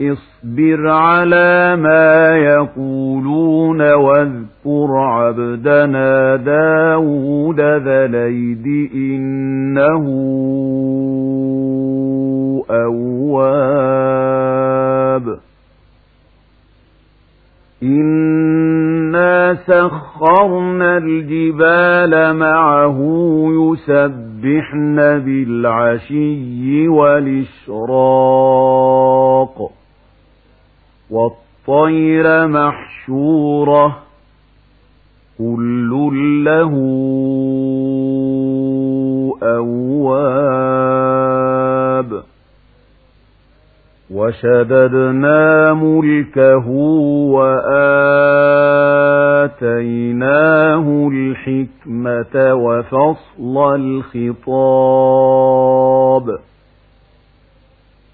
اصبر على ما يقولون واذكر عبدنا داود ذا إنه أواب. إنا سخرنا الجبال معه يسبحن بالعشي والإشراق والطير محشورة كل له أواب. وشددنا ملكه وآتيناه الحكمة وفصل الخطاب.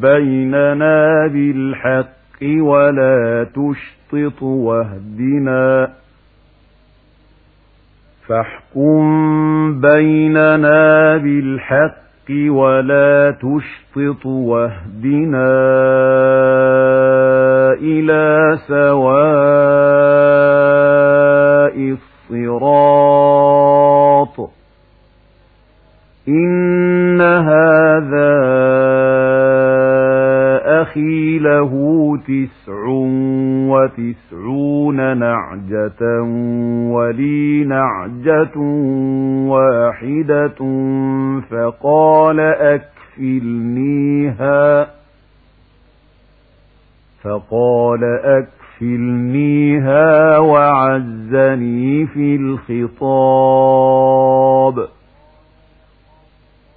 بيننا بالحق ولا تشطط واهدنا فاحكم بيننا بالحق ولا تشطط واهدنا إلى سواء الصراط إن هذا له تسع وتسعون نعجة ولي نعجة واحدة فقال أكفلنيها فقال أكفلنيها وعزني في الخطاب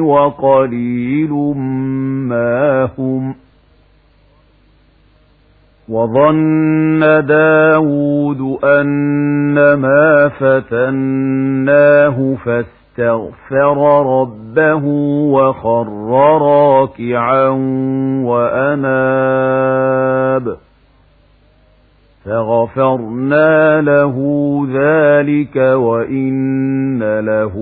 وقليل ما هم وظن داود أنما فتناه فاستغفر ربه وخر راكعا وأناب فغفرنا له ذلك وإن له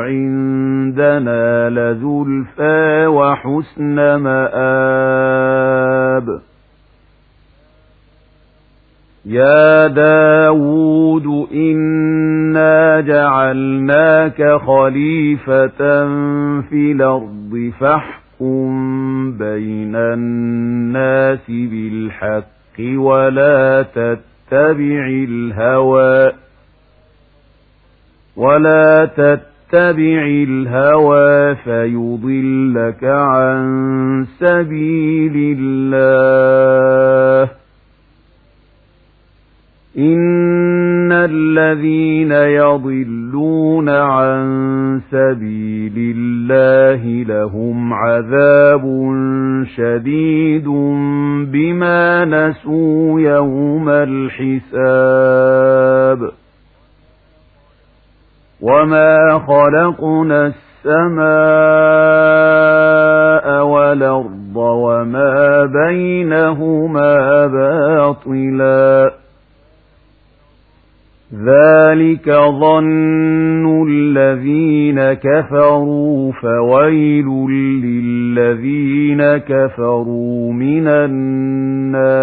عندنا لزلفى وحسن مآب يا داود إنا جعلناك خليفة في الأرض فاحكم بين الناس بالحق ولا تتبع الهوى. ولا تتبع الهوى فيضلك عن سبيل الله. إن الذين يضلون عن سبيل الله لهم عذاب شديد بما نسوا يوم الحساب. وما خلقنا السماء والأرض وما بينهما باطلاً. ذلك ظن الذين كفروا فويل للذين كفروا من النار